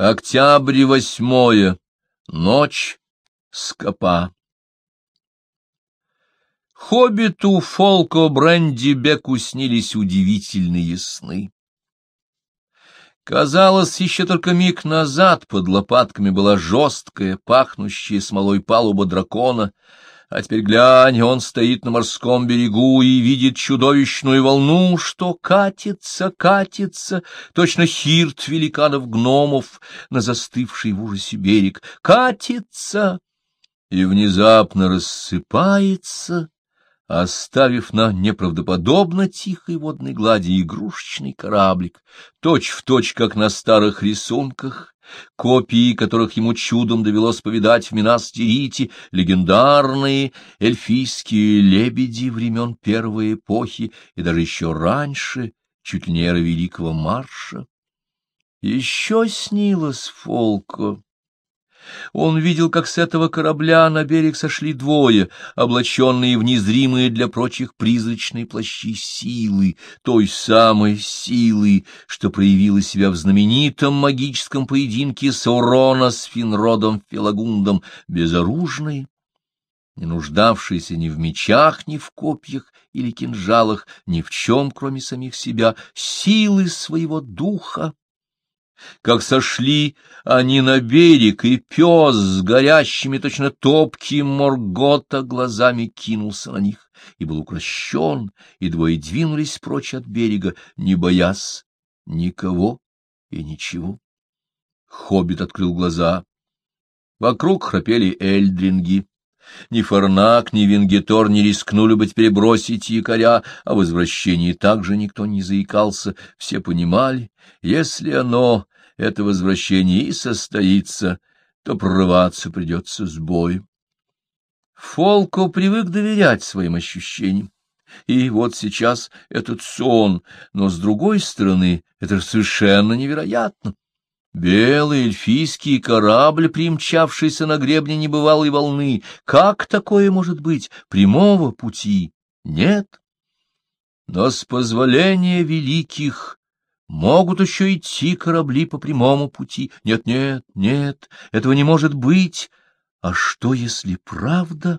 Октябрь восьмое. Ночь. Скопа. Хоббиту Фолко Брандибеку снились удивительные сны. Казалось, еще только миг назад под лопатками была жесткая, пахнущая смолой палуба дракона — а теперь глянь, он стоит на морском берегу и видит чудовищную волну, что катится, катится, точно хирт великанов-гномов на застывший в ужасе берег. Катится и внезапно рассыпается, оставив на неправдоподобно тихой водной глади игрушечный кораблик, точь-в-точь, точь, как на старых рисунках, копии которых ему чудом довелось повидать в Минас-Тирите, легендарные эльфийские лебеди времен первой эпохи и даже еще раньше, чуть ли не эра Великого Марша. Еще снилось Фолко он видел, как с этого корабля на берег сошли двое, облаченные в незримые для прочих призрачные плащи силы, той самой силы, что проявила себя в знаменитом магическом поединке Саурона с Финродом Фелагундом, безоружной, не нуждавшийся ни в мечах, ни в копьях или кинжалах, ни в чем, кроме самих себя, силы своего духа, как сошли они на берег, и пес с горящими точно топки Моргота глазами кинулся на них, и был укращен, и двое двинулись прочь от берега, не боясь никого и ничего. Хоббит открыл глаза. Вокруг храпели эльдринги. Ни Фарнак, ни Венгетор не рискнули бы теперь бросить якоря, о возвращении также никто не заикался. Все понимали, если оно, это возвращение, и состоится, то прорываться придется с боем. Фолко привык доверять своим ощущениям. И вот сейчас этот сон, но с другой стороны, это совершенно невероятно. Белый эльфийский корабль, примчавшийся на гребне небывалой волны, как такое может быть? Прямого пути нет. Но с позволения великих могут еще идти корабли по прямому пути. Нет, нет, нет, этого не может быть. А что, если правда?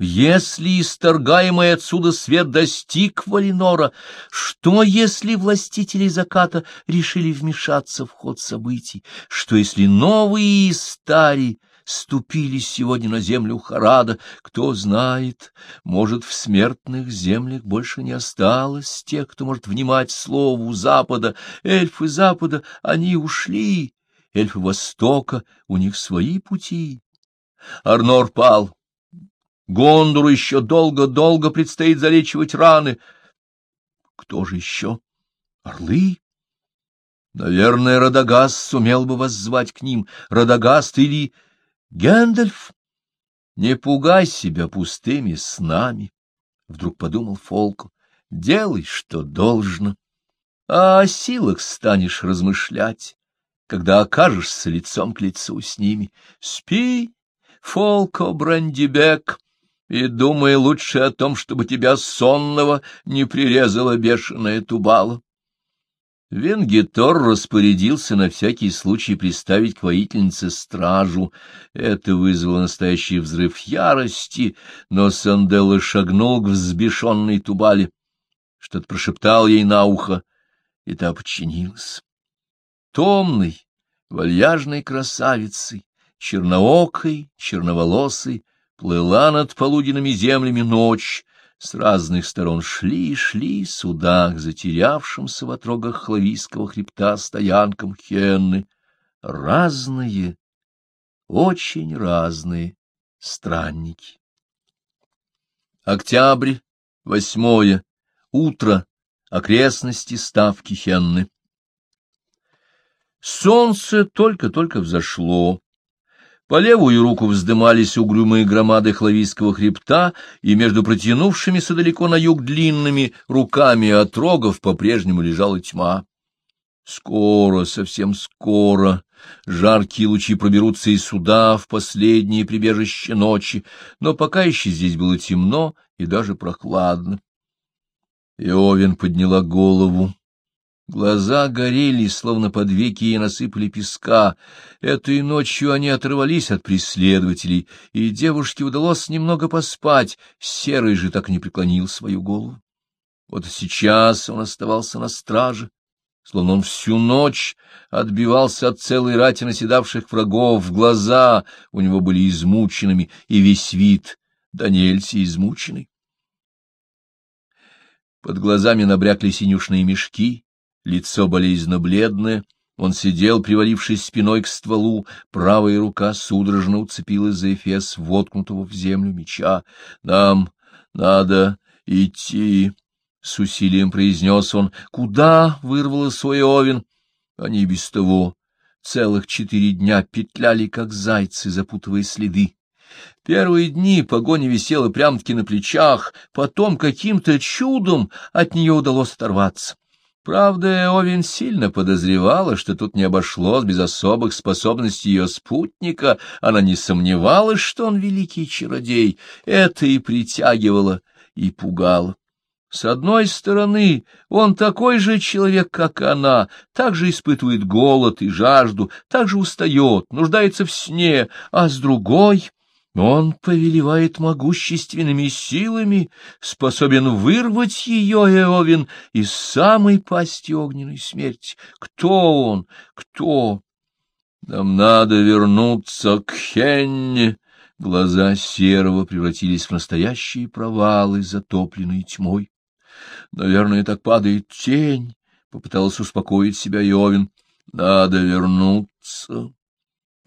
Если исторгаемый отсюда свет достиг Валинора, что если властители заката решили вмешаться в ход событий? Что если новые и старые ступили сегодня на землю Харада? Кто знает, может, в смертных землях больше не осталось тех, кто может внимать слову Запада. Эльфы Запада, они ушли, эльфы Востока, у них свои пути. Арнор пал. Гондору еще долго-долго предстоит залечивать раны. Кто же еще? Орлы? Наверное, Радагаст сумел бы воззвать к ним. Радагаст или Гэндальф? Не пугай себя пустыми снами, — вдруг подумал Фолку. Делай, что должно, а о силах станешь размышлять, когда окажешься лицом к лицу с ними. Спи, Фолко Брандибек, и думай лучше о том, чтобы тебя сонного не прирезала бешеная тубала. Венгитор распорядился на всякий случай приставить к воительнице стражу. Это вызвало настоящий взрыв ярости, но Санделла шагнул к взбешенной Тубале, что-то прошептал ей на ухо, и та подчинилась. Томной, вальяжной красавицей, черноокой, черноволосой, Плыла над полуденными землями ночь, с разных сторон шли и шли суда к затерявшимся в отрогах Хлавийского хребта стоянкам Хенны. Разные, очень разные странники. Октябрь, восьмое, утро, окрестности ставки Хенны. Солнце только-только взошло. По левую руку вздымались угрюмые громады Хлавийского хребта, и между протянувшимися далеко на юг длинными руками отрогов по-прежнему лежала тьма. Скоро, совсем скоро, жаркие лучи проберутся и сюда, в последнее прибежище ночи, но пока еще здесь было темно и даже прохладно. Иовин подняла голову. Глаза горели, словно под веки ей насыпали песка. Этой ночью они оторвались от преследователей, и девушке удалось немного поспать. Серый же так не преклонил свою голову. Вот сейчас он оставался на страже, словно он всю ночь отбивался от целой рати наседавших врагов. Глаза у него были измученными, и весь вид Даниэльси измученный. Под глазами набрякли синюшные мешки, лицо болезненно бледное, он сидел, привалившись спиной к стволу, правая рука судорожно уцепилась за эфес воткнутого в землю меча. — Нам надо идти, — с усилием произнес он. — Куда? — вырвало свой Овен. Они без того целых четыре дня петляли, как зайцы, запутывая следы. Первые дни погоня висела прямо-таки на плечах, потом каким-то чудом от нее удалось оторваться. Правда, Овен сильно подозревала, что тут не обошлось без особых способностей ее спутника, она не сомневалась, что он великий чародей, это и притягивало, и пугало. С одной стороны, он такой же человек, как она, также испытывает голод и жажду, также устает, нуждается в сне, а с другой он повелевает могущественными силами, способен вырвать ее, Эовин, из самой пасти огненной смерти. Кто он? Кто? Нам надо вернуться к Хенне. Глаза Серого превратились в настоящие провалы, затопленные тьмой. Наверное, так падает тень, — попытался успокоить себя Иовин. Надо вернуться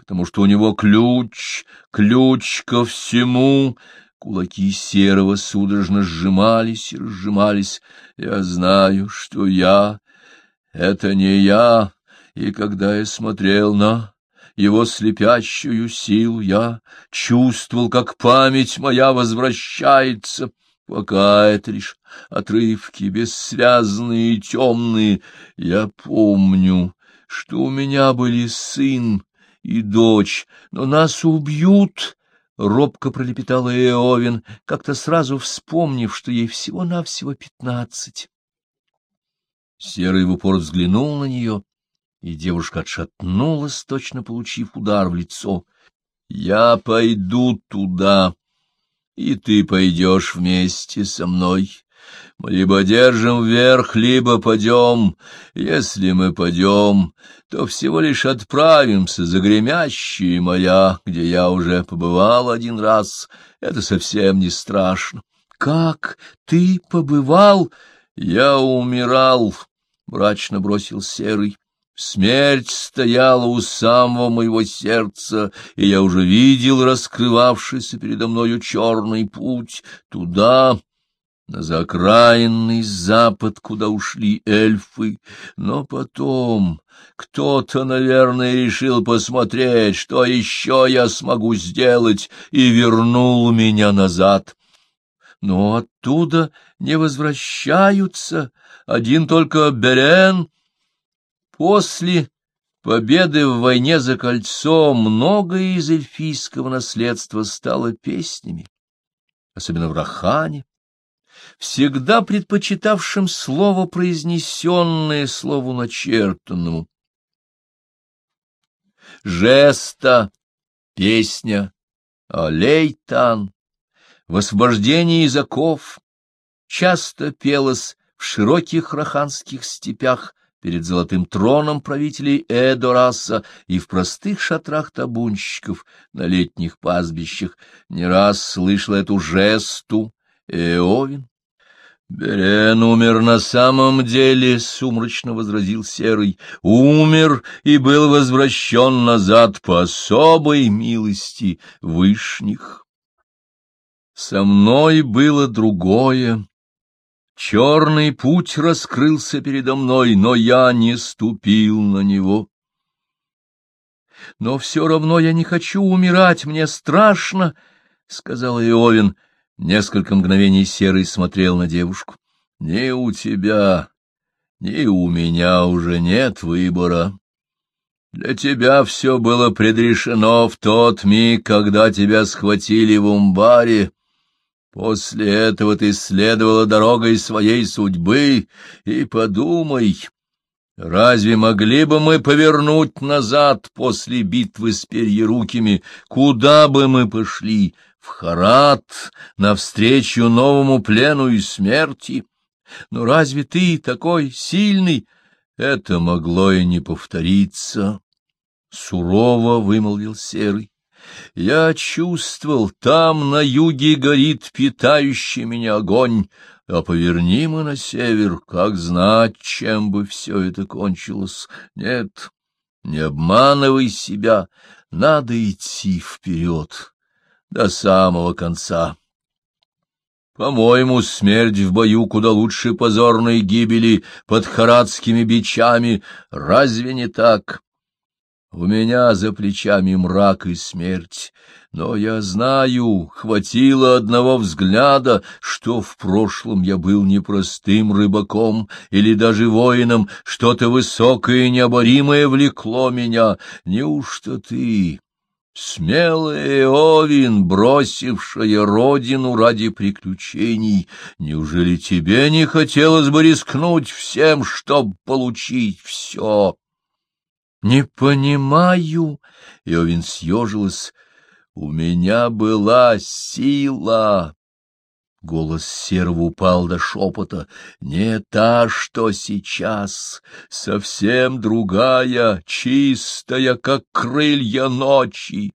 потому что у него ключ, ключ ко всему. Кулаки серого судорожно сжимались и разжимались. Я знаю, что я — это не я, и когда я смотрел на его слепящую силу, я чувствовал, как память моя возвращается, пока это лишь отрывки бессвязные и темные. Я помню, что у меня были сын и дочь, но нас убьют, — робко пролепетала Эовин, как-то сразу вспомнив, что ей всего-навсего пятнадцать. Серый в упор взглянул на нее, и девушка отшатнулась, точно получив удар в лицо. — Я пойду туда, и ты пойдешь вместе со мной. Мы либо держим вверх, либо падем. Если мы падем, то всего лишь отправимся за гремящие моря, где я уже побывал один раз. Это совсем не страшно. — Как? Ты побывал? — Я умирал, — мрачно бросил Серый. Смерть стояла у самого моего сердца, и я уже видел раскрывавшийся передо мною черный путь туда, на закраинный запад, куда ушли эльфы, но потом кто-то, наверное, решил посмотреть, что еще я смогу сделать, и вернул меня назад. Но оттуда не возвращаются, один только Берен. После победы в войне за кольцо многое из эльфийского наследства стало песнями, особенно в Рахане всегда предпочитавшим слово произнесенное слову начертанному. Жеста, песня, Алейтан, высвобождение из оков часто пелось в широких раханских степях перед золотым троном правителей Эдораса и в простых шатрах табунщиков на летних пастбищах не раз слышал эту жесту Эовин. Берен умер на самом деле, — сумрачно возразил Серый, — умер и был возвращен назад по особой милости вышних. Со мной было другое. Черный путь раскрылся передо мной, но я не ступил на него. Но все равно я не хочу умирать, мне страшно, — сказал Иовин. Несколько мгновений Серый смотрел на девушку. — Ни у тебя, ни у меня уже нет выбора. Для тебя все было предрешено в тот миг, когда тебя схватили в умбаре. После этого ты следовала дорогой своей судьбы, и подумай, Разве могли бы мы повернуть назад после битвы с перьерукими? Куда бы мы пошли? В Харат, навстречу новому плену и смерти? Но разве ты такой сильный? Это могло и не повториться. Сурово вымолвил Серый. Я чувствовал, там на юге горит питающий меня огонь, а поверни мы на север, как знать, чем бы все это кончилось. Нет, не обманывай себя, надо идти вперед, до самого конца. По-моему, смерть в бою куда лучше позорной гибели под харадскими бичами. Разве не так? У меня за плечами мрак и смерть, но я знаю, хватило одного взгляда, что в прошлом я был не простым рыбаком или даже воином, что-то высокое и необоримое влекло меня. Неужто ты, смелый Овин, бросившая родину ради приключений, неужели тебе не хотелось бы рискнуть всем, чтобы получить все? Не понимаю, Иовин съежилась. У меня была сила. Голос серого упал до шепота. Не та, что сейчас, совсем другая, чистая, как крылья ночи.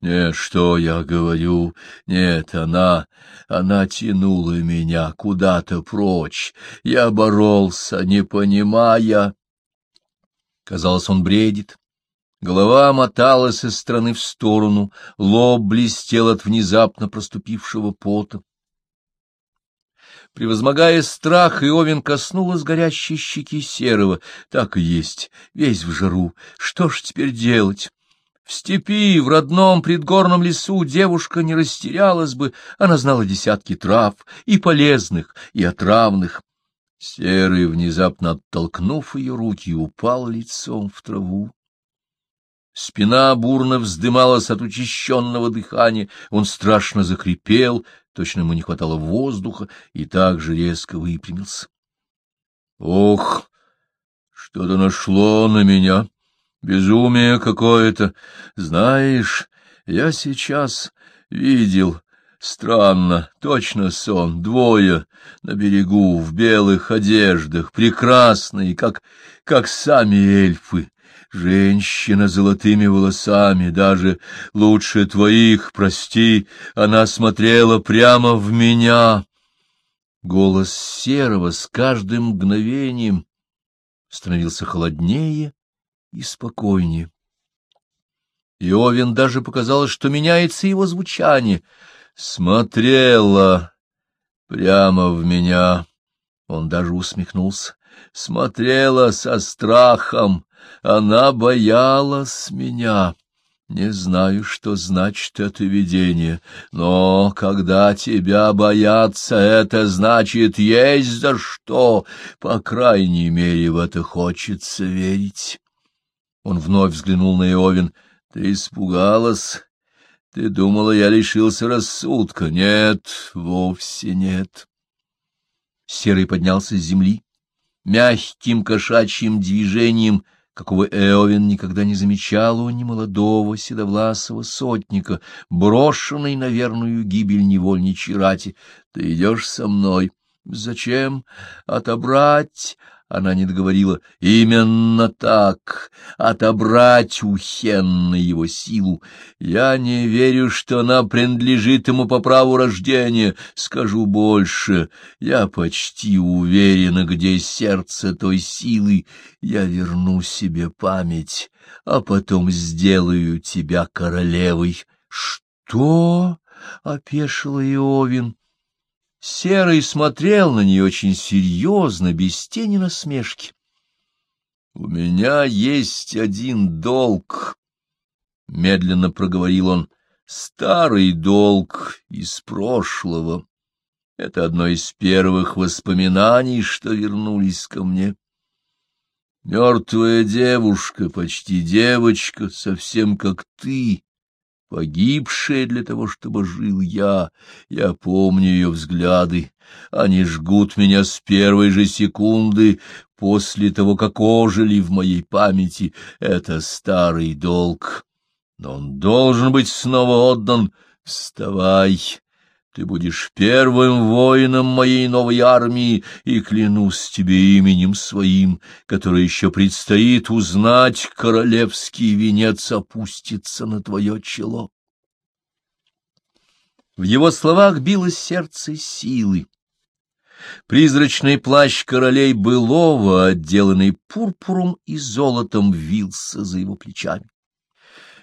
Нет, что я говорю? Нет, она... Она тянула меня куда-то прочь. Я боролся, не понимая... Казалось, он бредит. Голова моталась из стороны в сторону, лоб блестел от внезапно проступившего пота. Превозмогая страх, Иовин коснулась горящей щеки серого. Так и есть, весь в жару. Что ж теперь делать? В степи, в родном предгорном лесу девушка не растерялась бы, она знала десятки трав, и полезных, и отравных. Серый, внезапно оттолкнув ее руки, упал лицом в траву. Спина бурно вздымалась от учащенного дыхания, он страшно закрепел, точно ему не хватало воздуха, и так же резко выпрямился. Ох, что-то нашло на меня, безумие какое-то. Знаешь, я сейчас видел Странно, точно сон, двое на берегу, в белых одеждах, прекрасные, как, как сами эльфы. Женщина с золотыми волосами, даже лучше твоих, прости, она смотрела прямо в меня. Голос серого с каждым мгновением становился холоднее и спокойнее. Иовин даже показалось, что меняется его звучание — смотрела прямо в меня. Он даже усмехнулся. Смотрела со страхом. Она боялась меня. Не знаю, что значит это видение, но когда тебя боятся, это значит есть за что. По крайней мере, в это хочется верить. Он вновь взглянул на Иовин. Ты испугалась? Ты думала, я лишился рассудка? Нет, вовсе нет. Серый поднялся с земли. Мягким кошачьим движением, какого Эовин никогда не замечал у немолодого седовласого сотника, брошенный на верную гибель невольничьей рати. Ты идешь со мной. Зачем? Отобрать она не договорила. Именно так. Отобрать у Хенна его силу. Я не верю, что она принадлежит ему по праву рождения. Скажу больше. Я почти уверена, где сердце той силы. Я верну себе память, а потом сделаю тебя королевой. Что? — опешила Иовин. Серый смотрел на нее очень серьезно, без тени насмешки. — У меня есть один долг, — медленно проговорил он, — старый долг из прошлого. Это одно из первых воспоминаний, что вернулись ко мне. Мертвая девушка, почти девочка, совсем как ты, погибшая для того, чтобы жил я. Я помню ее взгляды. Они жгут меня с первой же секунды. после того, как ожили в моей памяти, это старый долг. Но он должен быть снова отдан. Вставай, ты будешь первым воином моей новой армии, и клянусь тебе именем своим, которое еще предстоит узнать, королевский венец опустится на твое чело. В его словах билось сердце силы. Призрачный плащ королей былого, отделанный пурпуром и золотом, вился за его плечами.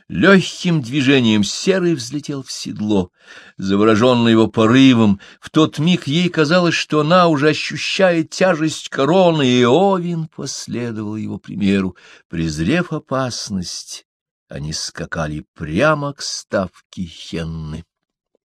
Легким движением серый взлетел в седло. Завороженный его порывом, в тот миг ей казалось, что она уже ощущает тяжесть короны, и Овин последовал его примеру. Презрев опасность, они скакали прямо к ставке Хенны.